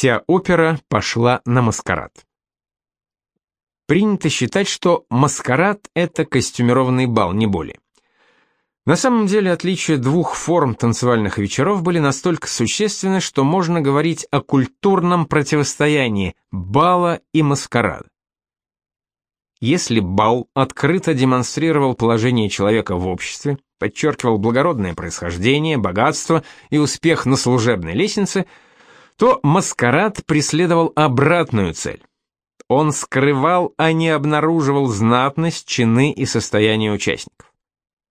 вся опера пошла на маскарад. Принято считать, что маскарад — это костюмированный бал, не более. На самом деле отличия двух форм танцевальных вечеров были настолько существенны, что можно говорить о культурном противостоянии бала и маскарада. Если бал открыто демонстрировал положение человека в обществе, подчеркивал благородное происхождение, богатство и успех на служебной лестнице, то маскарад преследовал обратную цель. Он скрывал, а не обнаруживал знатность, чины и состояние участников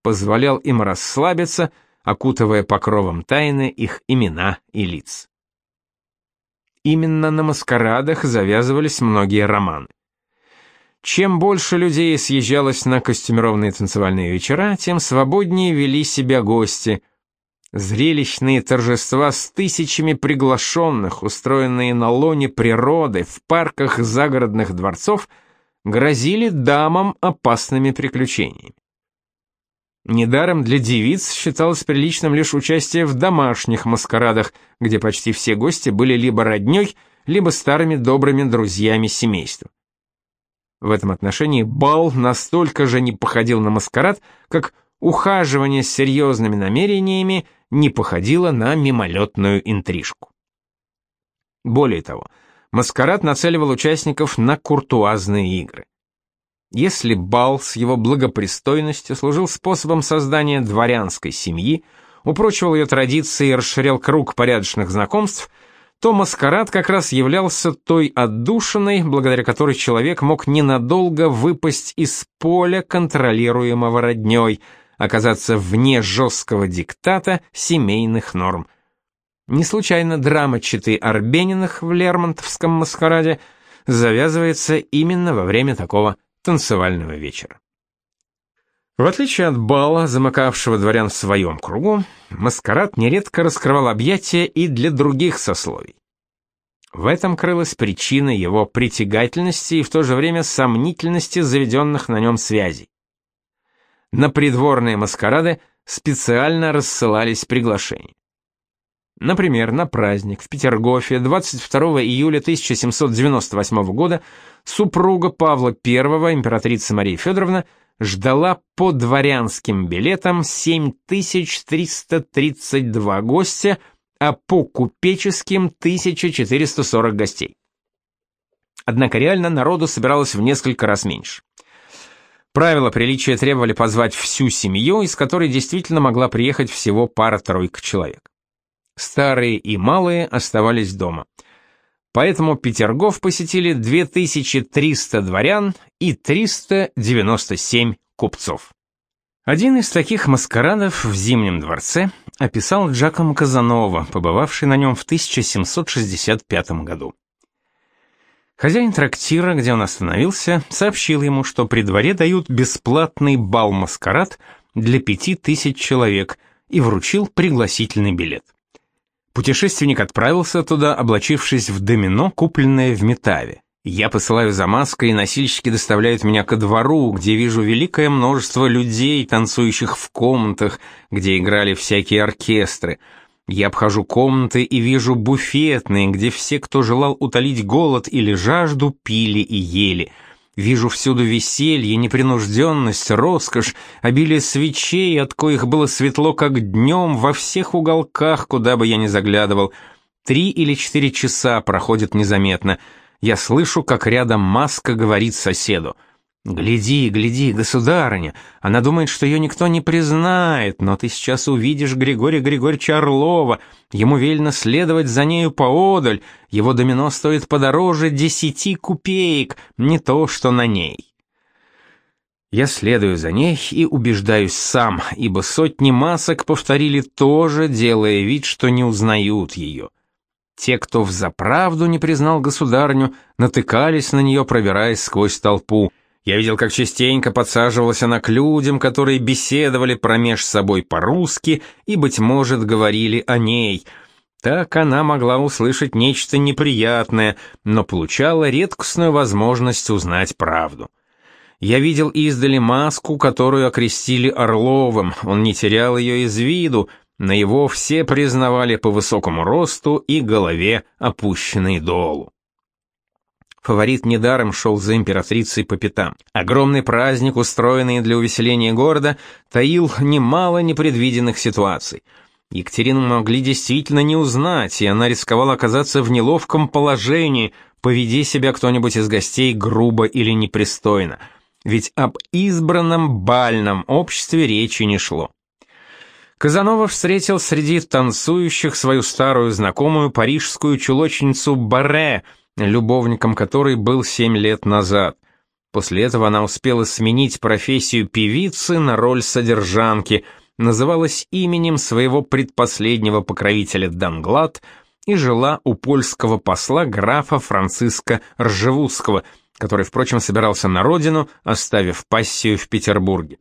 позволял им расслабиться, окутывая покровом тайны их имена и лиц. Именно на маскарадах завязывались многие романы. Чем больше людей съезжалось на костюмированные танцевальные вечера, тем свободнее вели себя гости. Зрелищные торжества с тысячами приглашенных, устроенные на лоне природы, в парках загородных дворцов, грозили дамам опасными приключениями. Недаром для девиц считалось приличным лишь участие в домашних маскарадах, где почти все гости были либо роднёй, либо старыми добрыми друзьями семейства. В этом отношении бал настолько же не походил на маскарад, как ухаживание с серьезными намерениями не походило на мимолетную интрижку. Более того, маскарад нацеливал участников на куртуазные игры. Если бал с его благопристойностью служил способом создания дворянской семьи, упрочивал ее традиции и расширял круг порядочных знакомств, то маскарад как раз являлся той отдушиной, благодаря которой человек мог ненадолго выпасть из поля, контролируемого роднёй, оказаться вне жесткого диктата семейных норм. Не случайно драма читы Арбениных в Лермонтовском маскараде завязывается именно во время такого танцевального вечера. В отличие от бала, замыкавшего дворян в своем кругу, маскарад нередко раскрывал объятия и для других сословий. В этом крылась причина его притягательности и в то же время сомнительности заведенных на нем связей. На придворные маскарады специально рассылались приглашения. Например, на праздник в Петергофе 22 июля 1798 года супруга Павла I, императрица Мария Федоровна, ждала по дворянским билетам 7332 гостя, а по купеческим 1440 гостей. Однако реально народу собиралось в несколько раз меньше. Правила приличия требовали позвать всю семью, из которой действительно могла приехать всего пара-тройка человек старые и малые оставались дома. Поэтому Петергоф посетили 2300 дворян и 397 купцов. Один из таких маскарадов в Зимнем дворце описал Джакомо Казанова, побывавший на нем в 1765 году. Хозяин трактира, где он остановился, сообщил ему, что при дворе дают бесплатный бал-маскарад для пяти тысяч человек и вручил пригласительный билет. Путешественник отправился туда, облачившись в домино, купленное в Метаве. Я посылаю за маской, и носильщики доставляют меня ко двору, где вижу великое множество людей, танцующих в комнатах, где играли всякие оркестры. Я обхожу комнаты и вижу буфетные, где все, кто желал утолить голод или жажду, пили и ели — Вижу всюду веселье, непринужденность, роскошь, обилие свечей, от коих было светло как днем во всех уголках, куда бы я ни заглядывал. Три или четыре часа проходят незаметно. Я слышу, как рядом маска говорит соседу — «Гляди, гляди, государыня, она думает, что ее никто не признает, но ты сейчас увидишь Григория Григорьевича Орлова, ему велено следовать за нею поодаль, его домино стоит подороже десяти купеек, не то что на ней». Я следую за ней и убеждаюсь сам, ибо сотни масок повторили то же, делая вид, что не узнают ее. Те, кто взаправду не признал государню, натыкались на нее, пробираясь сквозь толпу. Я видел, как частенько подсаживалась она к людям, которые беседовали промеж собой по-русски и, быть может, говорили о ней. Так она могла услышать нечто неприятное, но получала редкостную возможность узнать правду. Я видел издали маску, которую окрестили Орловым, он не терял ее из виду, На его все признавали по высокому росту и голове, опущенной долу. Фаворит недаром шел за императрицей по пятам. Огромный праздник, устроенный для увеселения города, таил немало непредвиденных ситуаций. Екатерину могли действительно не узнать, и она рисковала оказаться в неловком положении, поведи себя кто-нибудь из гостей грубо или непристойно. Ведь об избранном бальном обществе речи не шло. Казанова встретил среди танцующих свою старую знакомую парижскую чулочницу Барре, любовником которой был семь лет назад. После этого она успела сменить профессию певицы на роль содержанки, называлась именем своего предпоследнего покровителя Данглад и жила у польского посла графа Франциска Ржевузского, который, впрочем, собирался на родину, оставив пассию в Петербурге.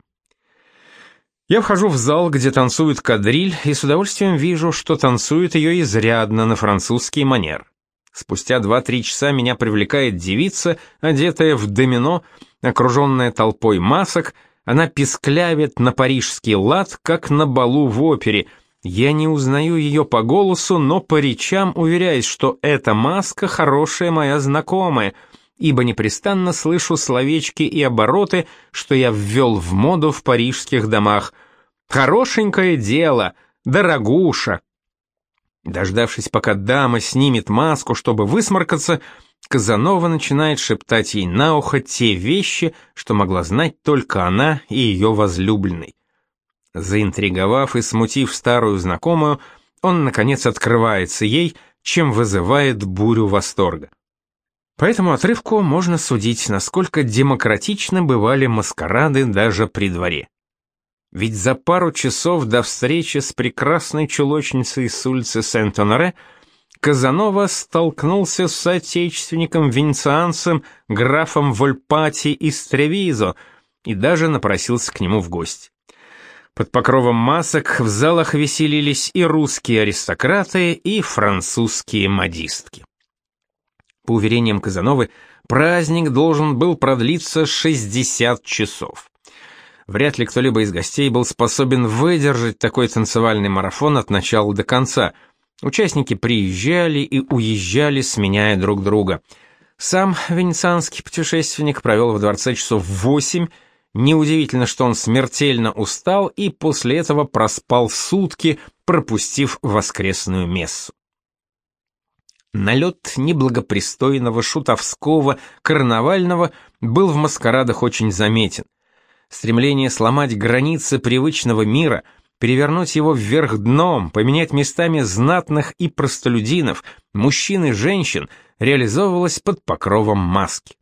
Я вхожу в зал, где танцует кадриль, и с удовольствием вижу, что танцует ее изрядно на французский манер. Спустя два-три часа меня привлекает девица, одетая в домино, окруженная толпой масок, она писклявит на парижский лад, как на балу в опере. Я не узнаю ее по голосу, но по речам уверяюсь, что эта маска хорошая моя знакомая — ибо непрестанно слышу словечки и обороты, что я ввел в моду в парижских домах. Хорошенькое дело, дорогуша. Дождавшись, пока дама снимет маску, чтобы высморкаться, Казанова начинает шептать ей на ухо те вещи, что могла знать только она и ее возлюбленный. Заинтриговав и смутив старую знакомую, он, наконец, открывается ей, чем вызывает бурю восторга. По этому отрывку можно судить, насколько демократично бывали маскарады даже при дворе. Ведь за пару часов до встречи с прекрасной чулочницей с улицы Сент-Оноре Казанова столкнулся с соотечественником-венецианцем графом Вольпати из Тревизо и даже напросился к нему в гости. Под покровом масок в залах веселились и русские аристократы, и французские модистки. По уверениям Казановы, праздник должен был продлиться 60 часов. Вряд ли кто-либо из гостей был способен выдержать такой танцевальный марафон от начала до конца. Участники приезжали и уезжали, сменяя друг друга. Сам венецианский путешественник провел в дворце часов восемь. Неудивительно, что он смертельно устал и после этого проспал сутки, пропустив воскресную мессу. Налет неблагопристойного, шутовского, карнавального был в маскарадах очень заметен. Стремление сломать границы привычного мира, перевернуть его вверх дном, поменять местами знатных и простолюдинов, мужчин и женщин, реализовывалось под покровом маски.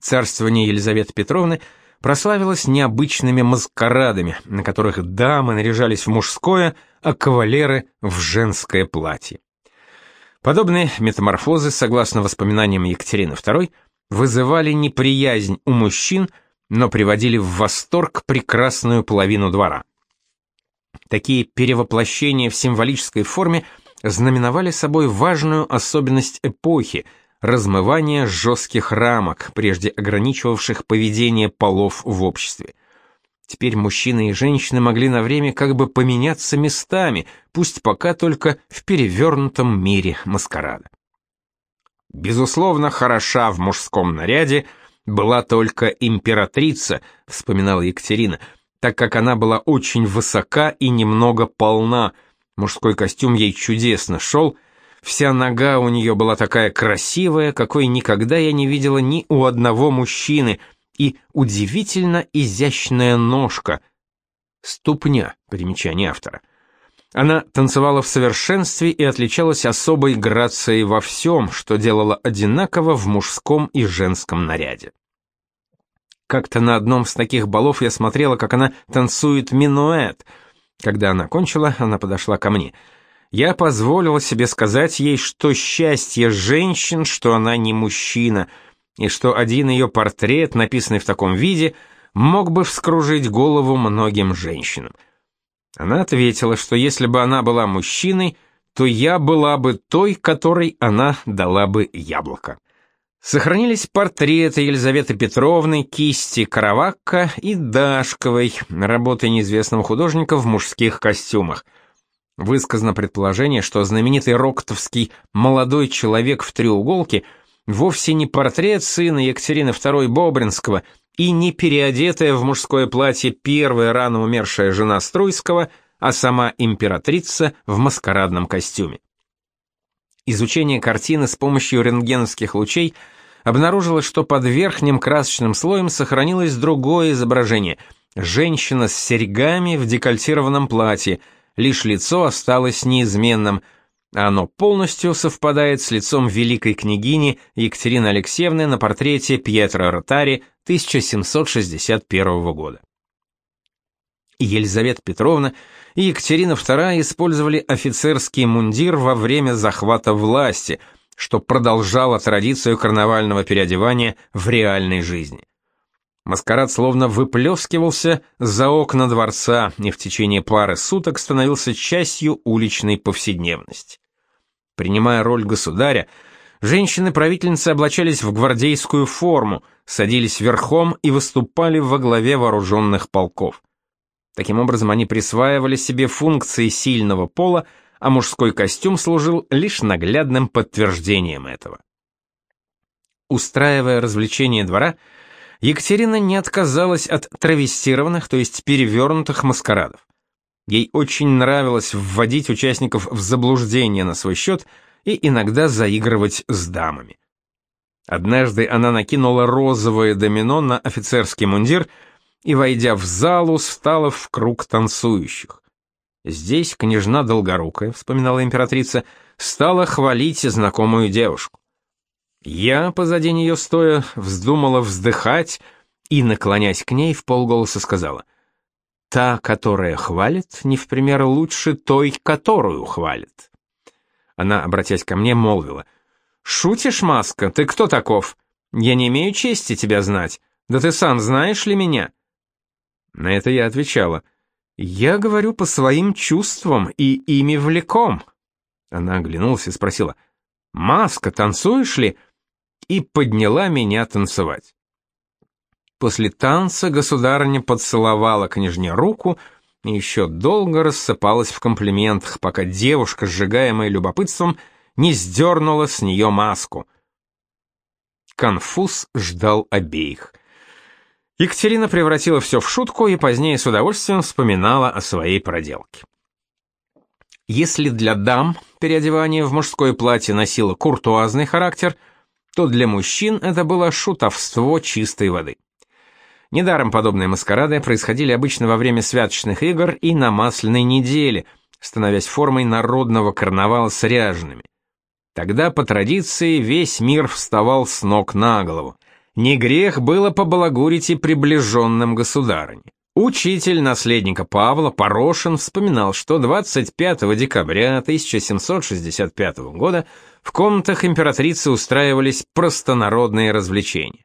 Царствование Елизаветы Петровны прославилось необычными маскарадами, на которых дамы наряжались в мужское, а кавалеры — в женское платье. Подобные метаморфозы, согласно воспоминаниям Екатерины II, вызывали неприязнь у мужчин, но приводили в восторг прекрасную половину двора. Такие перевоплощения в символической форме знаменовали собой важную особенность эпохи – размывание жестких рамок, прежде ограничивавших поведение полов в обществе. Теперь мужчины и женщины могли на время как бы поменяться местами, пусть пока только в перевернутом мире маскарада. Безусловно, хороша в мужском наряде была только императрица, вспоминала Екатерина, так как она была очень высока и немного полна. Мужской костюм ей чудесно шел, вся нога у нее была такая красивая, какой никогда я не видела ни у одного мужчины — и удивительно изящная ножка. Ступня, примечание автора. Она танцевала в совершенстве и отличалась особой грацией во всем, что делала одинаково в мужском и женском наряде. Как-то на одном из таких балов я смотрела, как она танцует минуэт. Когда она кончила, она подошла ко мне. Я позволила себе сказать ей, что счастье женщин, что она не мужчина — и что один ее портрет, написанный в таком виде, мог бы вскружить голову многим женщинам. Она ответила, что если бы она была мужчиной, то я была бы той, которой она дала бы яблоко. Сохранились портреты Елизаветы Петровны, кисти Каравакка и Дашковой, работы неизвестного художника в мужских костюмах. Высказано предположение, что знаменитый роктовский «молодой человек в треуголке» вовсе не портрет сына Екатерины II Бобринского и не переодетая в мужское платье первая рано умершая жена Струйского, а сама императрица в маскарадном костюме. Изучение картины с помощью рентгеновских лучей обнаружило, что под верхним красочным слоем сохранилось другое изображение – женщина с серьгами в декольтированном платье, лишь лицо осталось неизменным, оно полностью совпадает с лицом великой княгини Екатерины Алексеевны на портрете Пьетро Ротари 1761 года. Елизавета Петровна и Екатерина II использовали офицерский мундир во время захвата власти, что продолжало традицию карнавального переодевания в реальной жизни. Маскарад словно выплескивался за окна дворца и в течение пары суток становился частью уличной повседневности. Принимая роль государя, женщины-правительницы облачались в гвардейскую форму, садились верхом и выступали во главе вооруженных полков. Таким образом, они присваивали себе функции сильного пола, а мужской костюм служил лишь наглядным подтверждением этого. Устраивая развлечения двора, Екатерина не отказалась от травестированных, то есть перевернутых маскарадов. Ей очень нравилось вводить участников в заблуждение на свой счет и иногда заигрывать с дамами. Однажды она накинула розовое домино на офицерский мундир – и, войдя в залу, стала в круг танцующих. Здесь княжна Долгорукая, вспоминала императрица, стала хвалить знакомую девушку. Я, позади нее стоя, вздумала вздыхать и, наклонясь к ней, в полголоса сказала, «Та, которая хвалит, не в пример лучше той, которую хвалит». Она, обратясь ко мне, молвила, «Шутишь, Маска, ты кто таков? Я не имею чести тебя знать. Да ты сам знаешь ли меня?» На это я отвечала, «Я говорю по своим чувствам и ими влеком». Она оглянулась и спросила, «Маска, танцуешь ли?» и подняла меня танцевать. После танца государыня поцеловала княжне руку и еще долго рассыпалась в комплиментах, пока девушка, сжигаемая любопытством, не сдернула с нее маску. Конфуз ждал обеих. Екатерина превратила все в шутку и позднее с удовольствием вспоминала о своей проделке. Если для дам переодевание в мужское платье носило куртуазный характер, то для мужчин это было шутовство чистой воды. Недаром подобные маскарады происходили обычно во время святочных игр и на Масляной неделе, становясь формой народного карнавала с ряжеными. Тогда, по традиции, весь мир вставал с ног на голову. Не грех было побалагурить и приближенным государыне. Учитель наследника Павла Порошин вспоминал, что 25 декабря 1765 года в комнатах императрицы устраивались простонародные развлечения.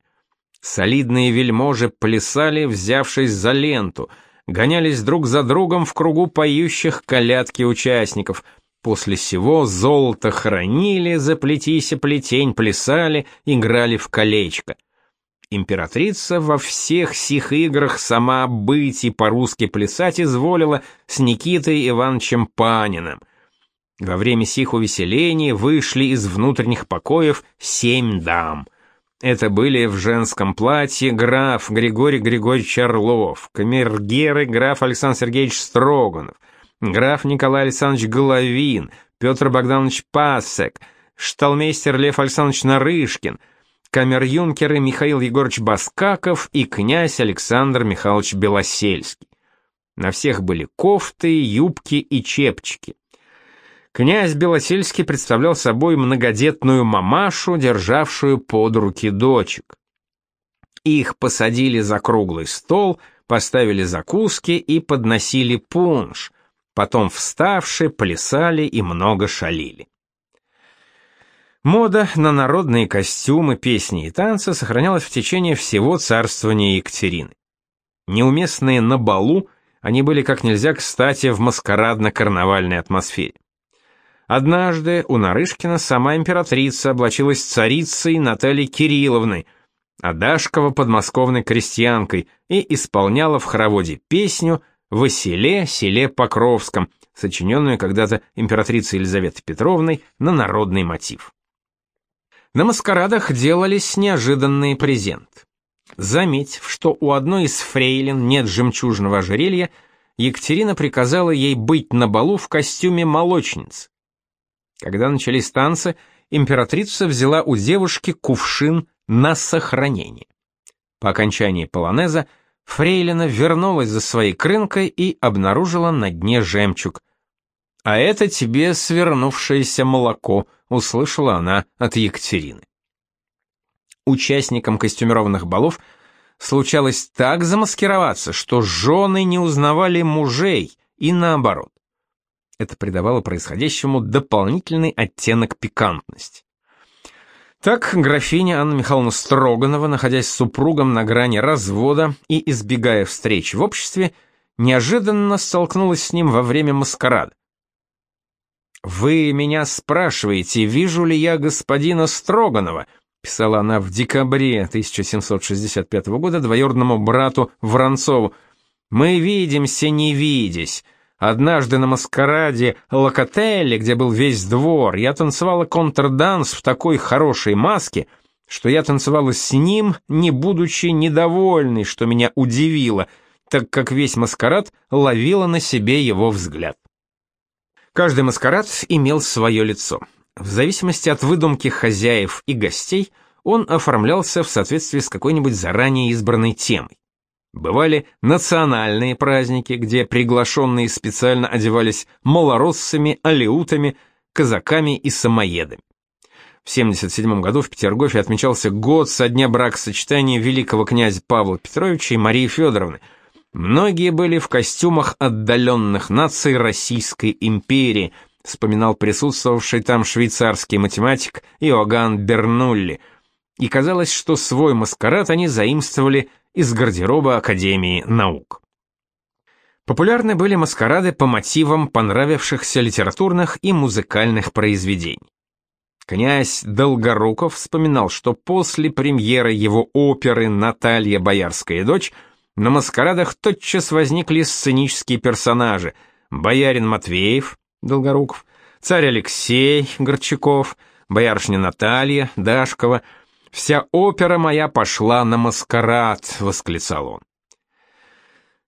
Солидные вельможи плясали, взявшись за ленту, гонялись друг за другом в кругу поющих колядки участников. После сего золото хранили, заплетися плетень, плясали, играли в колечко. Императрица во всех сих играх сама быть и по-русски плясать изволила с Никитой Ивановичем Паниным. Во время сих увеселений вышли из внутренних покоев семь дам. Это были в женском платье граф Григорий Григорьевич Орлов, камергеры граф Александр Сергеевич Строганов, граф Николай Александрович Головин, Петр Богданович Пасек, шталмейстер Лев Александрович Нарышкин — камер-юнкеры Михаил Егорович Баскаков и князь Александр Михайлович Белосельский. На всех были кофты, юбки и чепчики. Князь Белосельский представлял собой многодетную мамашу, державшую под руки дочек. Их посадили за круглый стол, поставили закуски и подносили пунш. Потом вставшие плясали и много шалили. Мода на народные костюмы, песни и танцы сохранялась в течение всего царствования Екатерины. Неуместные на балу, они были как нельзя кстати в маскарадно-карнавальной атмосфере. Однажды у Нарышкина сама императрица облачилась царицей Натальей Кирилловной, а Дашкова подмосковной крестьянкой и исполняла в хороводе песню «Во селе, Покровском», сочиненную когда-то императрицей Елизаветой Петровной на народный мотив. На маскарадах делались неожиданные презенты. Заметив, что у одной из фрейлин нет жемчужного ожерелья, Екатерина приказала ей быть на балу в костюме молочницы. Когда начались танцы, императрица взяла у девушки кувшин на сохранение. По окончании полонеза Фрейлина вернулась за своей крынкой и обнаружила на дне жемчуг. «А это тебе свернувшееся молоко», — услышала она от Екатерины. Участникам костюмированных балов случалось так замаскироваться, что жены не узнавали мужей, и наоборот. Это придавало происходящему дополнительный оттенок пикантности. Так графиня Анна Михайловна Строганова, находясь с супругом на грани развода и избегая встреч в обществе, неожиданно столкнулась с ним во время маскарада. «Вы меня спрашиваете, вижу ли я господина Строганова?» писала она в декабре 1765 года двоюродному брату Воронцову. «Мы видимся, не видясь. Однажды на маскараде Локотелли, где был весь двор, я танцевала контрданс в такой хорошей маске, что я танцевала с ним, не будучи недовольной, что меня удивило, так как весь маскарад ловила на себе его взгляд. Каждый маскарад имел свое лицо. В зависимости от выдумки хозяев и гостей, он оформлялся в соответствии с какой-нибудь заранее избранной темой. Бывали национальные праздники, где приглашенные специально одевались малороссами, алеутами, казаками и самоедами. В 77 году в Петергофе отмечался год со дня бракосочетания великого князя Павла Петровича и Марии Федоровны. Многие были в костюмах отдаленных наций Российской империи, вспоминал присутствовавший там швейцарский математик Иоганн Бернулли, и казалось, что свой маскарад они заимствовали из гардероба Академии наук. Популярны были маскарады по мотивам понравившихся литературных и музыкальных произведений. Князь Долгоруков вспоминал, что после премьеры его оперы «Наталья, боярская дочь» на маскарадах тотчас возникли сценические персонажи боярин Матвеев, Долгоруков, царь Алексей, Горчаков, боярышня Наталья, Дашкова – Вся опера моя пошла на маскарад, восклицал он.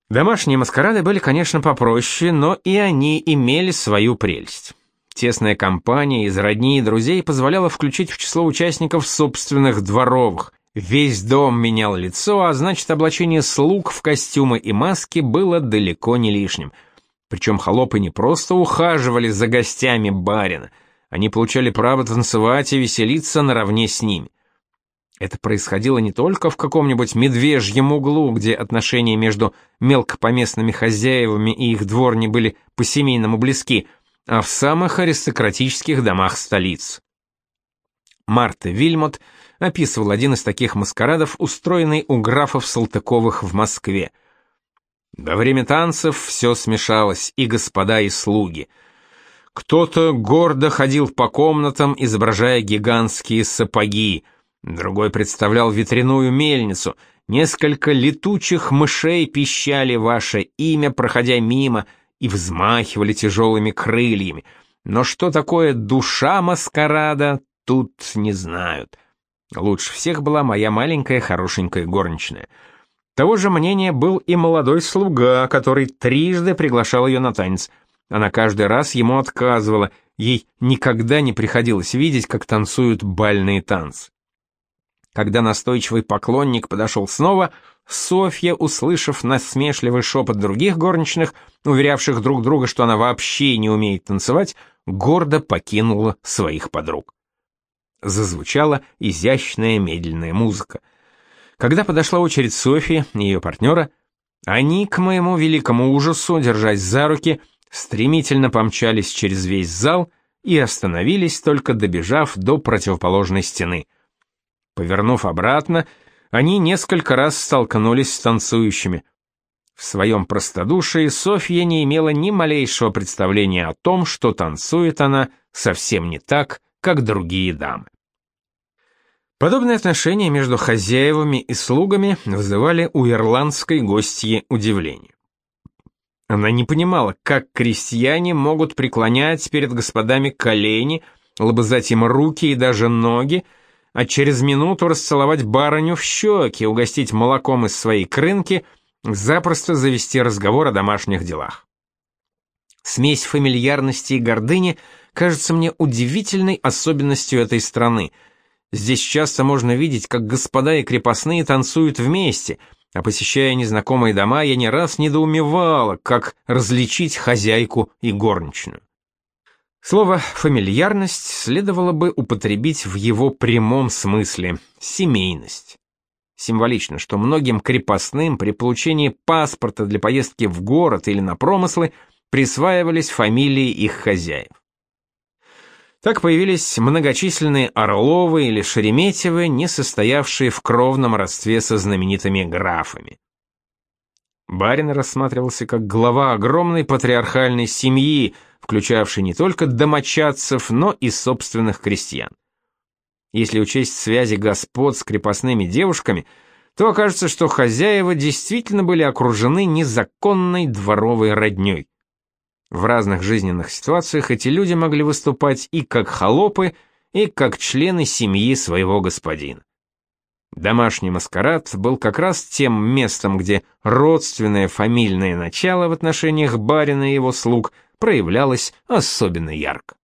Домашние маскарады были, конечно, попроще, но и они имели свою прелесть. Тесная компания из родни и друзей позволяла включить в число участников собственных дворовых. Весь дом менял лицо, а значит, облачение слуг в костюмы и маски было далеко не лишним. Причем холопы не просто ухаживали за гостями барина, они получали право танцевать и веселиться наравне с ними. Это происходило не только в каком-нибудь медвежьем углу, где отношения между мелкопоместными хозяевами и их дворни были по-семейному близки, а в самых аристократических домах столиц. Марта Вильмот описывал один из таких маскарадов, устроенный у графов Салтыковых в Москве. Во время танцев все смешалось, и господа, и слуги. Кто-то гордо ходил по комнатам, изображая гигантские сапоги — Другой представлял ветряную мельницу. Несколько летучих мышей пищали ваше имя, проходя мимо, и взмахивали тяжелыми крыльями. Но что такое душа маскарада, тут не знают. Лучше всех была моя маленькая хорошенькая горничная. Того же мнения был и молодой слуга, который трижды приглашал ее на танец. Она каждый раз ему отказывала, ей никогда не приходилось видеть, как танцуют бальные танцы. Когда настойчивый поклонник подошел снова, Софья, услышав насмешливый шепот других горничных, уверявших друг друга, что она вообще не умеет танцевать, гордо покинула своих подруг. Зазвучала изящная медленная музыка. Когда подошла очередь Софьи и ее партнера, они, к моему великому ужасу, держась за руки, стремительно помчались через весь зал и остановились, только добежав до противоположной стены — Повернув обратно, они несколько раз столкнулись с танцующими. В своем простодушии Софья не имела ни малейшего представления о том, что танцует она совсем не так, как другие дамы. Подобные отношения между хозяевами и слугами вызывали у ирландской гостьи удивление. Она не понимала, как крестьяне могут преклонять перед господами колени, лобызать им руки и даже ноги, а через минуту расцеловать барыню в щеки, угостить молоком из своей крынки, запросто завести разговор о домашних делах. Смесь фамильярности и гордыни кажется мне удивительной особенностью этой страны. Здесь часто можно видеть, как господа и крепостные танцуют вместе — а посещая незнакомые дома, я не раз недоумевала, как различить хозяйку и горничную. Слово «фамильярность» следовало бы употребить в его прямом смысле – семейность. Символично, что многим крепостным при получении паспорта для поездки в город или на промыслы присваивались фамилии их хозяев. Так появились многочисленные Орловы или Шереметьевы, не состоявшие в кровном родстве со знаменитыми графами. Барин рассматривался как глава огромной патриархальной семьи, включавшей не только домочадцев, но и собственных крестьян. Если учесть связи господ с крепостными девушками, то окажется, что хозяева действительно были окружены незаконной дворовой роднёй. В разных жизненных ситуациях эти люди могли выступать и как холопы, и как члены семьи своего господина. Домашний маскарад был как раз тем местом, где родственное фамильное начало в отношениях барина и его слуг проявлялось особенно ярко.